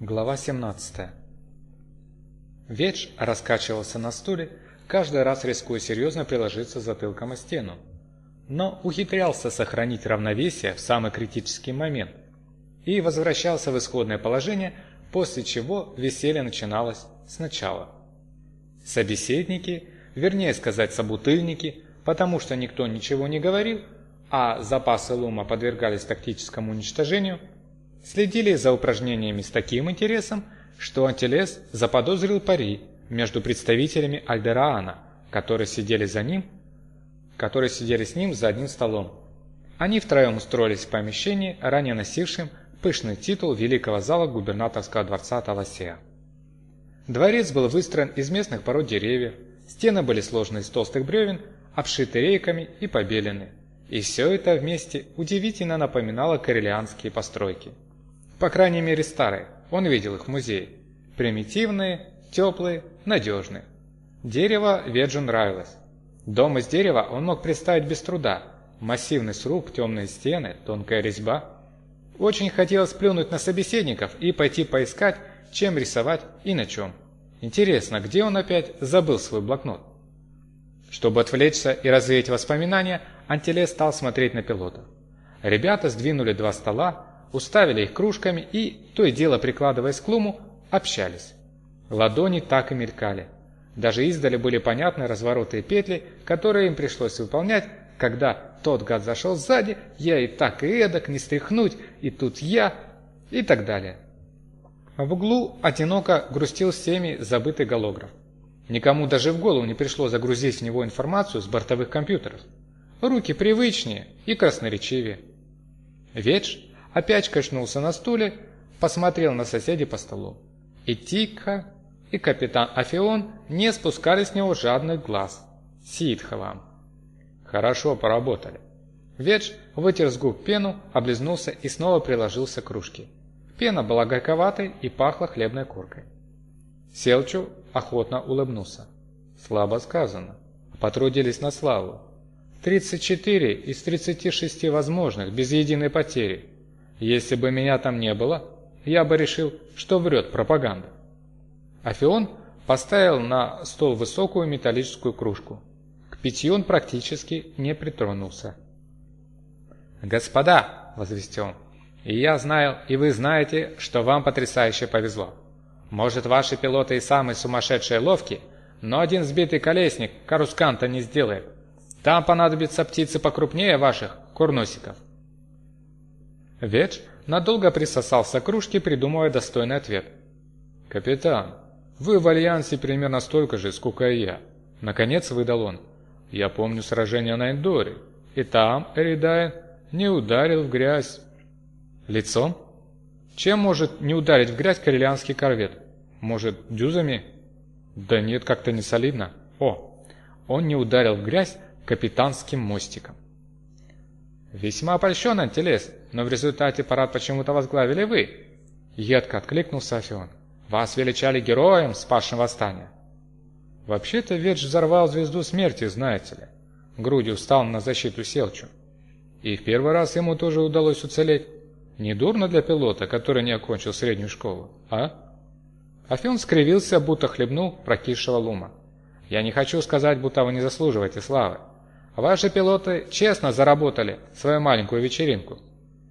Глава 17 Ведж раскачивался на стуле, каждый раз рискуя серьезно приложиться затылком о стену, но ухитрялся сохранить равновесие в самый критический момент и возвращался в исходное положение, после чего веселье начиналось сначала. Собеседники, вернее сказать собутыльники, потому что никто ничего не говорил, а запасы лума подвергались тактическому уничтожению, следили за упражнениями с таким интересом, что Антилес заподозрил пари между представителями Альдераана, которые сидели за ним, которые сидели с ним за одним столом. Они втроем устроились в помещении, ранее носившем пышный титул великого зала губернаторского дворца Таласея. Дворец был выстроен из местных пород деревьев, стены были сложены из толстых бревен, обшиты рейками и побелены. И все это вместе удивительно напоминало карелианские постройки. По крайней мере старые, он видел их в музее. Примитивные, теплые, надежные. Дерево Веджу нравилось. Дом из дерева он мог представить без труда. Массивный сруб, темные стены, тонкая резьба. Очень хотелось плюнуть на собеседников и пойти поискать, чем рисовать и на чем. Интересно, где он опять забыл свой блокнот? Чтобы отвлечься и развеять воспоминания, Антиле стал смотреть на пилотов. Ребята сдвинули два стола, уставили их кружками и, то и дело прикладываясь к луму, общались. Ладони так и мелькали. Даже издали были понятны развороты и петли, которые им пришлось выполнять, когда тот гад зашел сзади, я и так и эдак, не стряхнуть, и тут я, и так далее. В углу одиноко грустил всеми забытый голограф. Никому даже в голову не пришло загрузить в него информацию с бортовых компьютеров. Руки привычнее и красноречивее. Ведж опять качнулся на стуле, посмотрел на соседей по столу. И Тикха, и капитан Афион не спускали с него жадных глаз. Ситха. Хорошо поработали. Ведж вытер с губ пену, облизнулся и снова приложился к кружке. Пена была горьковатой и пахла хлебной коркой. Селчу охотно улыбнулся. Слабо сказано. Потрудились на славу. 34 из 36 возможных, без единой потери. Если бы меня там не было, я бы решил, что врет пропаганда. Афион поставил на стол высокую металлическую кружку. К питью он практически не притронулся. «Господа!» – возвестил он. «И я знаю, и вы знаете, что вам потрясающе повезло. Может, ваши пилоты и самые сумасшедшие ловкие, но один сбитый колесник карусканта не сделает. Там понадобятся птицы покрупнее ваших курносиков. Ведж надолго присосался к кружке, придумывая достойный ответ. «Капитан, вы в Альянсе примерно столько же, сколько и я». Наконец выдал он. «Я помню сражение на Эндоре, и там Эридайн не ударил в грязь». «Лицом?» Чем может не ударить в грязь карелианский корвет? Может, дюзами? Да нет, как-то не солидно. О, он не ударил в грязь капитанским мостиком. Весьма опольщен Антилес, но в результате парад почему-то возглавили вы. Едко откликнулся Афион. Вас величали героем, спасшим восстание. Вообще-то Ведж взорвал звезду смерти, знаете ли. Грудью встал на защиту Селчу. И в первый раз ему тоже удалось уцелеть. Не дурно для пилота, который не окончил среднюю школу, а? Афион скривился, будто хлебнул прокисшего лума. Я не хочу сказать, будто вы не заслуживаете славы. Ваши пилоты честно заработали свою маленькую вечеринку.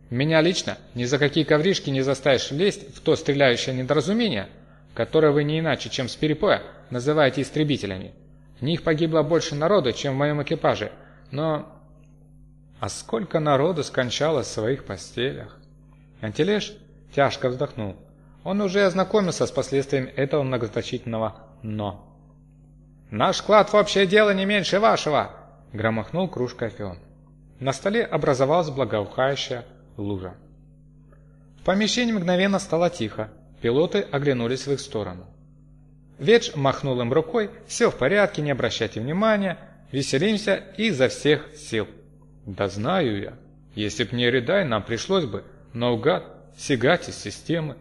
Меня лично ни за какие ковришки не заставишь лезть в то стреляющее недоразумение, которое вы не иначе, чем с перепоя, называете истребителями. В них погибло больше народу, чем в моем экипаже, но... А сколько народу скончалось в своих постелях? Антилеш тяжко вздохнул. Он уже ознакомился с последствиями этого многозначительного «но». «Наш вклад в общее дело не меньше вашего!» – громохнул кружкой Афион. На столе образовалась благоухающая лужа. В помещении мгновенно стало тихо, пилоты оглянулись в их сторону. Ведж махнул им рукой, все в порядке, не обращайте внимания, веселимся изо всех сил. «Да знаю я, если б не Редай, нам пришлось бы наугад сигать из системы.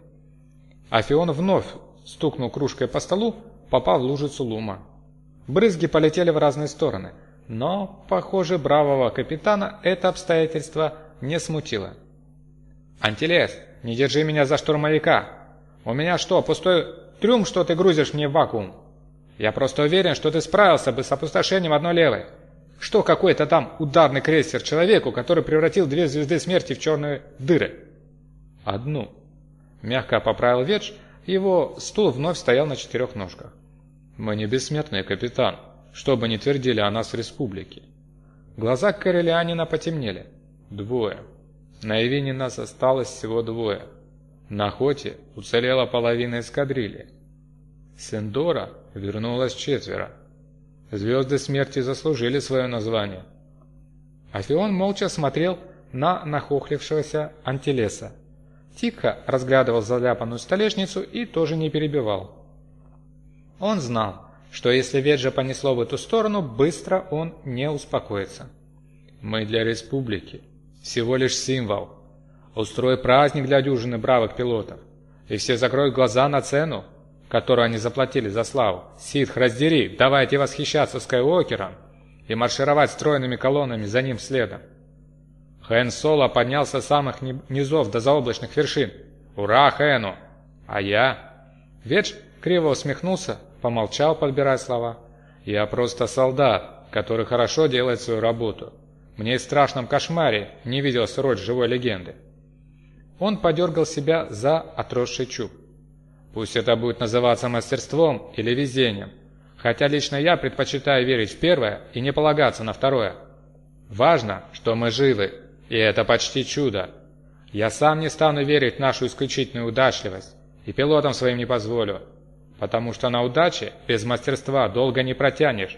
Афион вновь стукнул кружкой по столу, попав в лужицу лума. Брызги полетели в разные стороны, но, похоже, бравого капитана это обстоятельство не смутило. «Антилес, не держи меня за штурмовика! У меня что, пустой трюм, что ты грузишь мне в вакуум? Я просто уверен, что ты справился бы с опустошением одной левой. Что какой-то там ударный крейсер человеку, который превратил две звезды смерти в черные дыры? Одну. Мягко поправил Ведж, его стул вновь стоял на четырех ножках. Мы не бессмертные, капитан, что бы ни твердили о нас в республике. Глаза Карелианина потемнели. Двое. На Ивине нас осталось всего двое. На охоте уцелела половина эскадрильи. Сендора вернулась четверо. Звезды смерти заслужили свое название. Афион молча смотрел на нахохлившегося антилеса. Тихо разглядывал заляпанную столешницу и тоже не перебивал. Он знал, что если Веджа понесло в эту сторону, быстро он не успокоится. «Мы для республики. Всего лишь символ. Устрой праздник для дюжины бравых пилотов, и все закроют глаза на цену, которую они заплатили за славу. Ситх, раздери, давайте восхищаться Скайуокером и маршировать стройными колоннами за ним следом. Хэн Соло поднялся с самых низов до заоблачных вершин. Ура Хэну! А я? Ведж криво усмехнулся, помолчал, подбирая слова. Я просто солдат, который хорошо делает свою работу. Мне и в страшном кошмаре не виделся роль живой легенды. Он подергал себя за отросший чуб. Пусть это будет называться мастерством или везением, хотя лично я предпочитаю верить в первое и не полагаться на второе. Важно, что мы живы, и это почти чудо. Я сам не стану верить в нашу исключительную удачливость, и пилотам своим не позволю, потому что на удаче без мастерства долго не протянешь,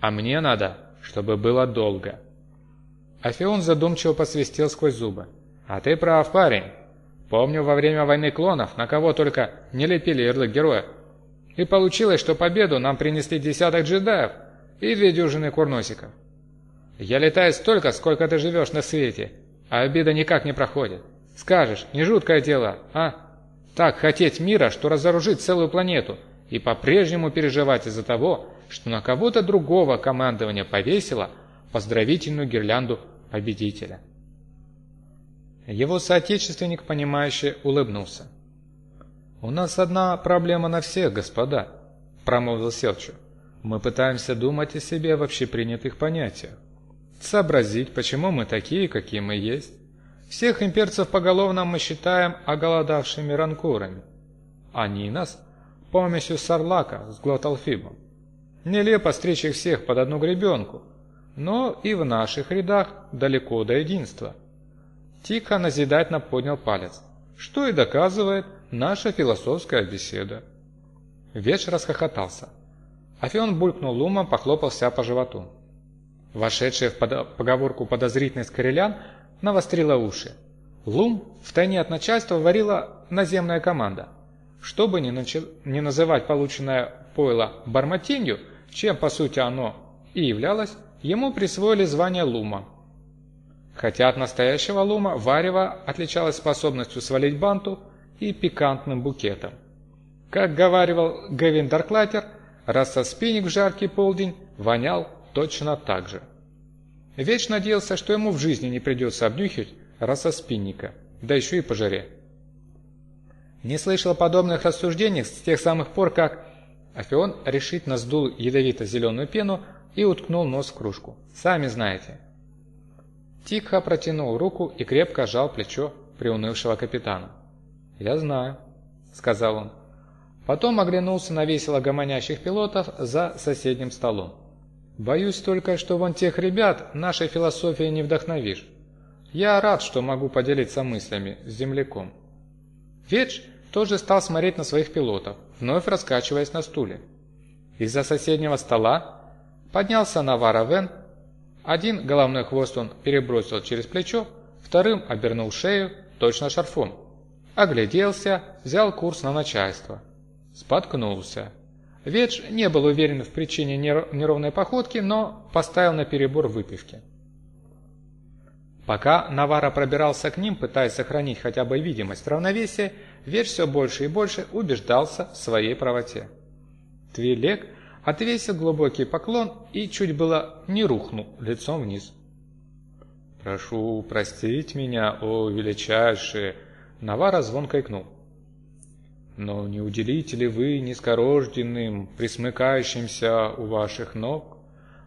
а мне надо, чтобы было долго. Афион задумчиво посвистел сквозь зубы. «А ты прав, парень. Помню, во время войны клонов на кого только не лепили ярлык героя. И получилось, что победу нам принесли десяток джедаев и две дюжины курносиков. Я летаю столько, сколько ты живешь на свете, а обида никак не проходит. Скажешь, не жуткое дело, а? Так хотеть мира, что разоружить целую планету, и по-прежнему переживать из-за того, что на кого-то другого командование повесило поздравительную гирлянду победителя. Его соотечественник, понимающе улыбнулся. «У нас одна проблема на всех, господа», – промолвил Селчу. «Мы пытаемся думать о себе в общепринятых понятиях. Сообразить, почему мы такие, какие мы есть. Всех имперцев поголовно мы считаем оголодавшими ранкурами. Они нас – помесью Сарлака с Глоталфибом. Нелепо стричь их всех под одну гребенку, но и в наших рядах далеко до единства». Тихо назидательно поднял палец, что и доказывает наша философская беседа. Веч расхохотался. Афион булькнул лумом, похлопал себя по животу. Вошедшая в поговорку подозрительность Корелян навострила уши. Лум втайне от начальства варила наземная команда. Чтобы не, начи... не называть полученное пойло барматинью, чем по сути оно и являлось, ему присвоили звание Лума – Хотя от настоящего лума варево отличалось способностью свалить банту и пикантным букетом. Как говаривал Гевин Дарклайтер, рассоспинник в жаркий полдень вонял точно так же. Веч надеялся, что ему в жизни не придется обнюхивать рассоспинника, да еще и по жаре. Не слышал подобных рассуждений с тех самых пор, как Афион решительно сдул ядовито-зеленую пену и уткнул нос в кружку. Сами знаете, Тихо протянул руку и крепко сжал плечо приунывшего капитана. «Я знаю», — сказал он. Потом оглянулся на весело гомонящих пилотов за соседним столом. «Боюсь только, что вон тех ребят нашей философией не вдохновишь. Я рад, что могу поделиться мыслями с земляком». Ведж тоже стал смотреть на своих пилотов, вновь раскачиваясь на стуле. Из-за соседнего стола поднялся Навара Вен один головной хвост он перебросил через плечо, вторым обернул шею, точно шарфом. Огляделся, взял курс на начальство. Споткнулся. Ведж не был уверен в причине неровной походки, но поставил на перебор выпивки. Пока Навара пробирался к ним, пытаясь сохранить хотя бы видимость равновесия, Ведж все больше и больше убеждался в своей правоте. Твилек отвесил глубокий поклон и чуть было не рухнул лицом вниз. «Прошу простить меня, о величайшие!» Навара звонко икнул. Но не уделите ли вы низкорожденным, присмыкающимся у ваших ног,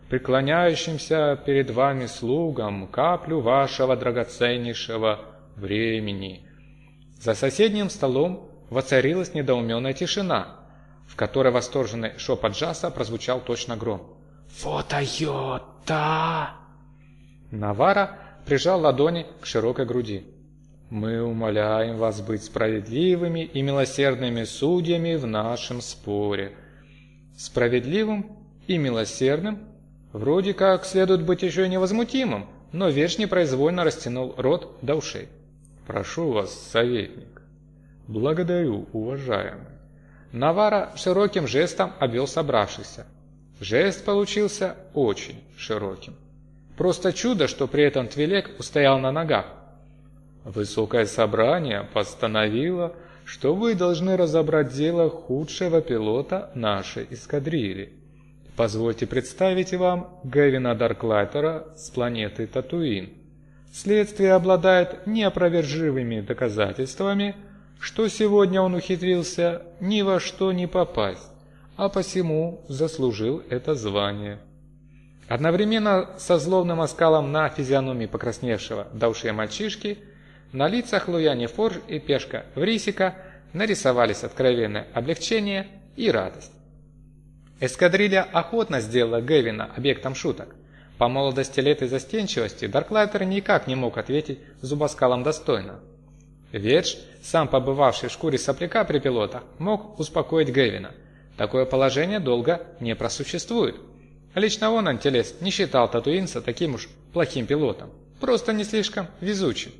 преклоняющимся перед вами слугам каплю вашего драгоценнейшего времени?» За соседним столом воцарилась недоуменная тишина, в которой восторженный шепот Джаса прозвучал точно гром. «Фотойота!» Навара прижал ладони к широкой груди. «Мы умоляем вас быть справедливыми и милосердными судьями в нашем споре. Справедливым и милосердным вроде как следует быть еще и невозмутимым, но Верш непроизвольно растянул рот до ушей. Прошу вас, советник. Благодарю, уважаемый. Навара широким жестом обвел собравшихся. Жест получился очень широким. Просто чудо, что при этом Твилек устоял на ногах. Высокое собрание постановило, что вы должны разобрать дело худшего пилота нашей эскадрильи. Позвольте представить вам Гевина Дарклайтера с планеты Татуин. Следствие обладает неопровержимыми доказательствами, что сегодня он ухитрился ни во что не попасть, а посему заслужил это звание. Одновременно со злобным оскалом на физиономии покрасневшего ушей мальчишки на лицах Луяни Форж и Пешка Врисика нарисовались откровенное облегчение и радость. Эскадрилья охотно сделала Гевина объектом шуток – по молодости лет и застенчивости Дарклайтер никак не мог ответить зубоскалом достойно. Ведж, сам побывавший в шкуре сопляка при пилотах, мог успокоить Гевина. Такое положение долго не просуществует. Лично он, Антелес, не считал татуинца таким уж плохим пилотом. Просто не слишком везучим.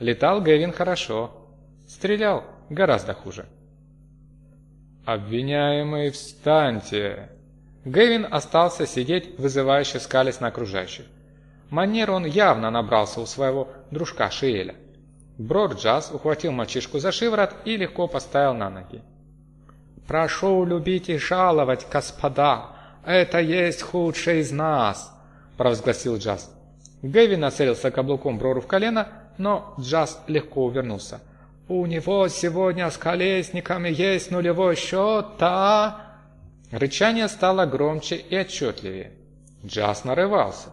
Летал Гевин хорошо. Стрелял гораздо хуже. «Обвиняемый, встаньте!» Гэвин остался сидеть, вызывающе скались на окружающих. Манер он явно набрался у своего дружка Шиэля. Брор Джаз ухватил мальчишку за шиворот и легко поставил на ноги. «Прошу любить и жаловать, господа, это есть худший из нас», – провозгласил Джаз. Гэвин нацелился каблуком Брору в колено, но Джаз легко увернулся. «У него сегодня с колесниками есть нулевой счет, а...» Рычание стало громче и отчетливее. Джаз нарывался.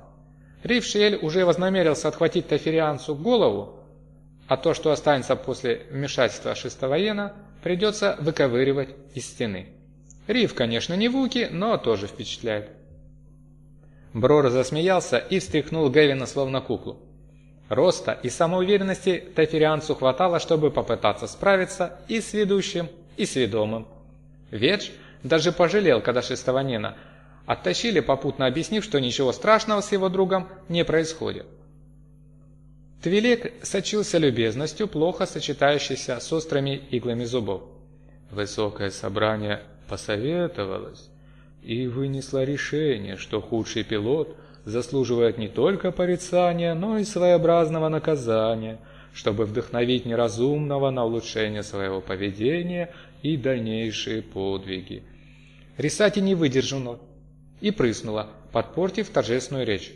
Рившель уже вознамерился отхватить Тафирианцу голову, а то, что останется после вмешательства Шестовоена, придется выковыривать из стены. Рив, конечно, не вуки, но тоже впечатляет. Брор засмеялся и встряхнул Гевина словно куклу. Роста и самоуверенности Тафирианцу хватало, чтобы попытаться справиться и с ведущим, и с ведомым. Ведж даже пожалел, когда Шестованена оттащили, попутно объяснив, что ничего страшного с его другом не происходит. Твилек сочился любезностью, плохо сочетающейся с острыми иглами зубов. Высокое собрание посоветовалось и вынесло решение, что худший пилот заслуживает не только порицания, но и своеобразного наказания, чтобы вдохновить неразумного на улучшение своего поведения и дальнейшие подвиги. Рисати не выдержала и прыснула, подпортив торжественную речь.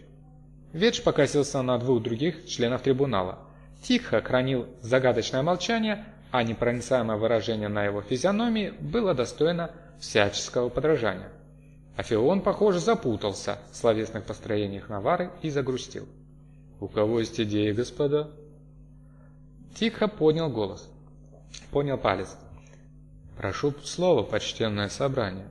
Ведж покосился на двух других членов трибунала. Тихо хранил загадочное молчание, а непроницаемое выражение на его физиономии было достойно всяческого подражания. Афион, похоже, запутался в словесных построениях Навары и загрустил. «У кого есть идеи, господа?» Тихо поднял голос. Поднял палец. «Прошу слова, почтенное собрание.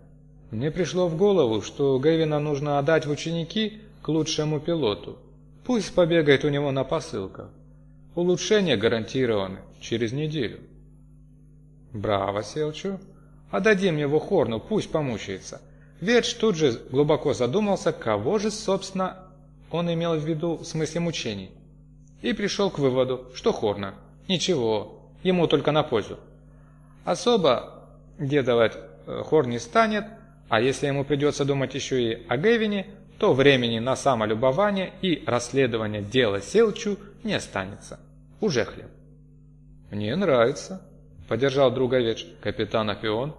Мне пришло в голову, что Гэвина нужно отдать в ученики к лучшему пилоту. Пусть побегает у него на посылках. Улучшение гарантированы через неделю. Браво, Селчу. Отдадим его Хорну, пусть помучается. Верч тут же глубоко задумался, кого же, собственно, он имел в виду в смысле мучений. И пришел к выводу, что Хорна. Ничего, ему только на пользу. Особо дедовать э, Хор не станет, а если ему придется думать еще и о Гевине, то времени на самолюбование и расследование дела Селчу не останется. Уже хлеб. «Мне нравится», — поддержал друга Веч, капитан Афион.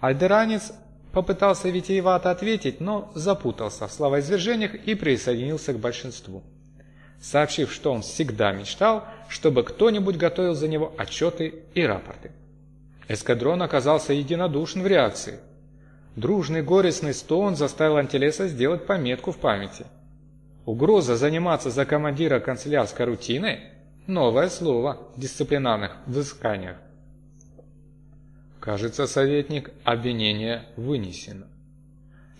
Альдеранец попытался витиевато ответить, но запутался в словоизвержениях и присоединился к большинству, сообщив, что он всегда мечтал, чтобы кто-нибудь готовил за него отчеты и рапорты. Эскадрон оказался единодушен в реакции. Дружный горестный стон заставил Антилеса сделать пометку в памяти. Угроза заниматься за командира канцелярской рутиной – новое слово в дисциплинарных взысканиях. Кажется, советник, обвинение вынесено.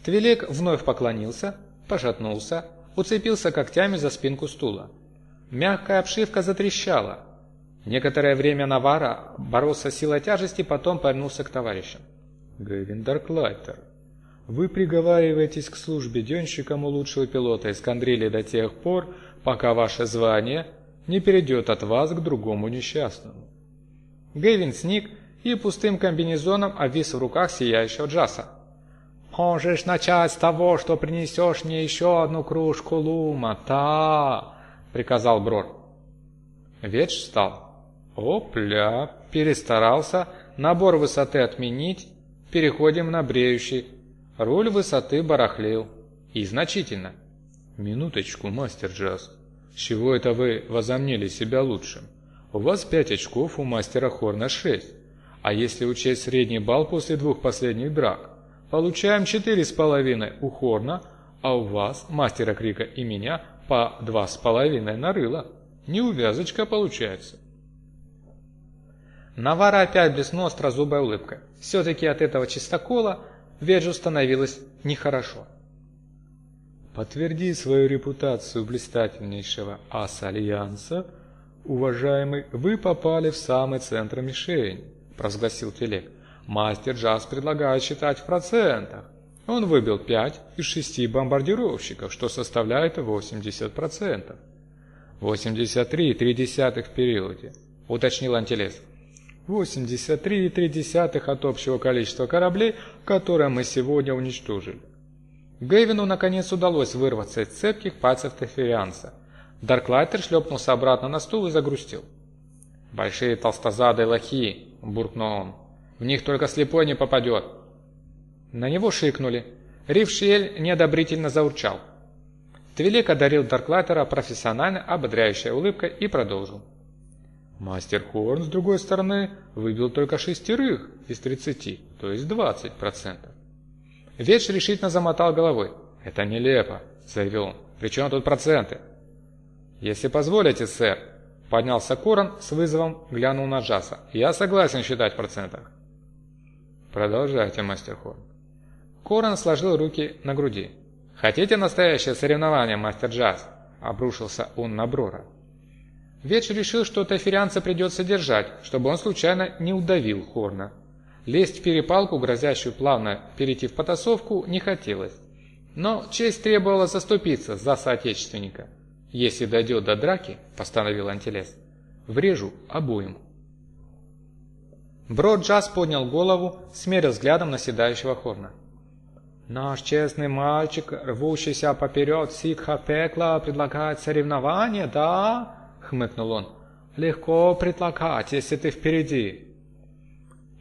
Твилек вновь поклонился, пошатнулся, уцепился когтями за спинку стула. Мягкая обшивка затрещала. Некоторое время Навара боролся с силой тяжести, потом повернулся к товарищам. «Гэвин Дарклайтер, вы приговариваетесь к службе денщиком лучшего пилота эскадрильи до тех пор, пока ваше звание не перейдет от вас к другому несчастному». Гэвин сник и пустым комбинезоном обвис в руках сияющего Джаса. «Можешь начать с того, что принесешь мне еще одну кружку лума, та!» — приказал Брор. Ветч встал. «Опля!» — перестарался, набор высоты отменить, переходим на бреющий. Руль высоты барахлил. И значительно. «Минуточку, мастер Джаз. С чего это вы возомнили себя лучшим? У вас пять очков, у мастера Хорна шесть. А если учесть средний балл после двух последних драк? Получаем четыре с половиной у Хорна, а у вас, мастера Крика и меня, по два с половиной нарыло. Неувязочка получается. Навара опять блеснул острозубой улыбкой. Все-таки от этого чистокола Веджу становилось нехорошо. Подтверди свою репутацию блистательнейшего ас-альянса, уважаемый, вы попали в самый центр мишени, провозгласил Филек. Мастер Джаз предлагает считать в процентах. Он выбил 5 из 6 бомбардировщиков, что составляет 80%. 83,3 в периоде, уточнил Антилес. 83,3 от общего количества кораблей, которые мы сегодня уничтожили. Гэвину наконец удалось вырваться из цепких пальцев Теферианса. Дарклайтер шлепнулся обратно на стул и загрустил. «Большие толстозадые лохи!» – буркнул он. В них только слепой не попадет. На него шикнули. Рившиэль неодобрительно заурчал. Твилек одарил Дарклайтера профессионально ободряющей улыбкой и продолжил. Мастер Хорн, с другой стороны, выбил только шестерых из тридцати, то есть двадцать процентов. Ветш решительно замотал головой. «Это нелепо», — заявил он. «При чем тут проценты?» «Если позволите, сэр», — поднялся Корон с вызовом, глянул на Джаса. «Я согласен считать в процентах». «Продолжайте, мастер Хорн». Корон сложил руки на груди. «Хотите настоящее соревнование, мастер Джаз?» – обрушился он на Брора. Ветч решил, что таферианца придется держать, чтобы он случайно не удавил Хорна. Лезть в перепалку, грозящую плавно перейти в потасовку, не хотелось. Но честь требовала заступиться за соотечественника. «Если дойдет до драки», – постановил Антилес, – «врежу обоим». Брод Джаз поднял голову, смерил взглядом наседающего Хорна. «Наш честный мальчик, рвущийся поперед сикха пекла, предлагает соревнование, да?» — хмыкнул он. «Легко предлагать, если ты впереди».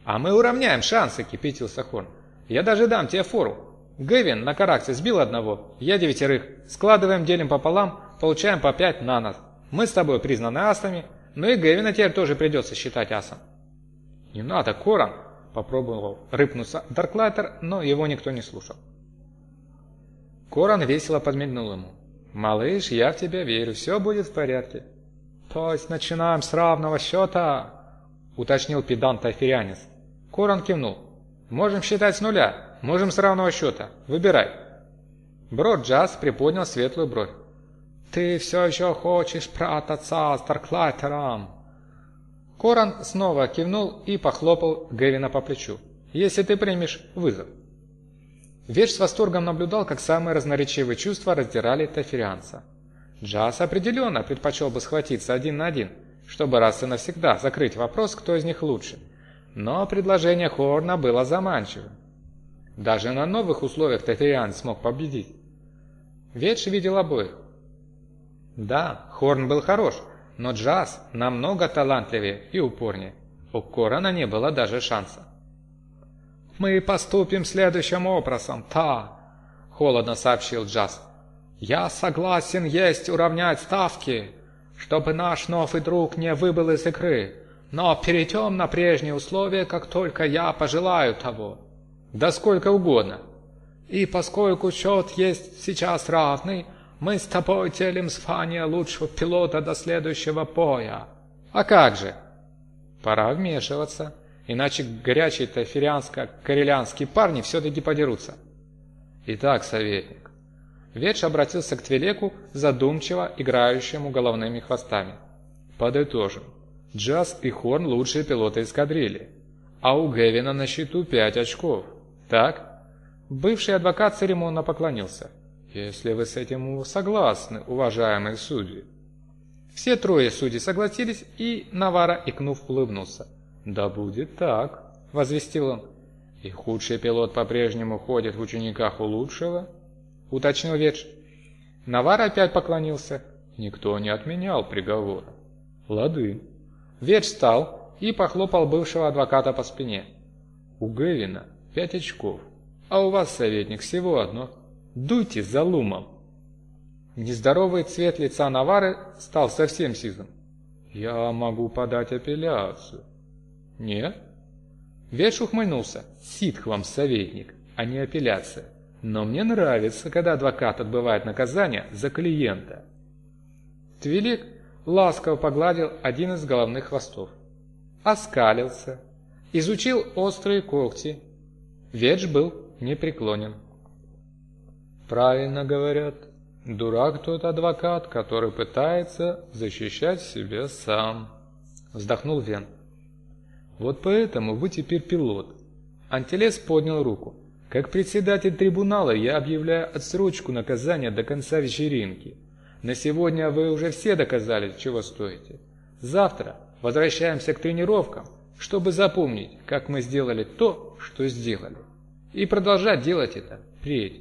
«А мы уравняем шансы», — кипятился Хорн. «Я даже дам тебе фору. Гэвин на каракте сбил одного, я девятерых. Складываем, делим пополам, получаем по пять на нас. Мы с тобой признаны асами, но и Гэвина теперь тоже придется считать асом». «Не надо, Коран!» – попробовал рыпнуться Дарклайтер, но его никто не слушал. Коран весело подмигнул ему. «Малыш, я в тебя верю, все будет в порядке». «То есть начинаем с равного счета?» – уточнил педант Айферянец. Коран кивнул. «Можем считать с нуля, можем с равного счета. Выбирай». Брод Джаз приподнял светлую бровь. «Ты все еще хочешь прататься с Дарклайтером?» Коран снова кивнул и похлопал Гевина по плечу. «Если ты примешь вызов». Веш с восторгом наблюдал, как самые разноречивые чувства раздирали таферианца. Джаз определенно предпочел бы схватиться один на один, чтобы раз и навсегда закрыть вопрос, кто из них лучше. Но предложение Хорна было заманчивым. Даже на новых условиях таферианец смог победить. Ветш видел обоих. Да, Хорн был хорош, но джаз намного талантливее и упорнее. У Корана не было даже шанса. «Мы поступим следующим образом, та!» – холодно сообщил Джаз. «Я согласен есть уравнять ставки, чтобы наш новый друг не выбыл из игры. но перейдем на прежние условия, как только я пожелаю того. Да сколько угодно. И поскольку счет есть сейчас равный, мы с тобой делим звание лучшего пилота до следующего боя. А как же? Пора вмешиваться, иначе горячие тафирианско-карелянские парни все-таки подерутся. Итак, советник. Ветш обратился к Твилеку, задумчиво играющему головными хвостами. Подытожим. Джаз и Хорн лучшие пилоты эскадрильи, а у Гевина на счету 5 очков. Так? Бывший адвокат церемонно поклонился. Если вы с этим согласны, уважаемые судьи. Все трое судей согласились, и Навара, икнув, улыбнулся. «Да будет так», — возвестил он. «И худший пилот по-прежнему ходит в учениках у лучшего?» — уточнил Ветш. Навар опять поклонился. Никто не отменял приговора. «Лады». Ветш встал и похлопал бывшего адвоката по спине. «У Гевина пять очков, а у вас, советник, всего одно. Дуйте за лумом!» Нездоровый цвет лица Навары стал совсем сизым. «Я могу подать апелляцию». «Нет?» Ветш ухмыльнулся. «Ситх вам советник, а не апелляция. Но мне нравится, когда адвокат отбывает наказание за клиента». Твилик ласково погладил один из головных хвостов. Оскалился, изучил острые когти. Ведж был непреклонен. «Правильно говорят, дурак тот адвокат, который пытается защищать себя сам», — вздохнул Вен. «Вот поэтому вы теперь пилот». Антилес поднял руку. «Как председатель трибунала я объявляю отсрочку наказания до конца вечеринки». На сегодня вы уже все доказали, чего стоите. Завтра возвращаемся к тренировкам, чтобы запомнить, как мы сделали то, что сделали. И продолжать делать это впредь.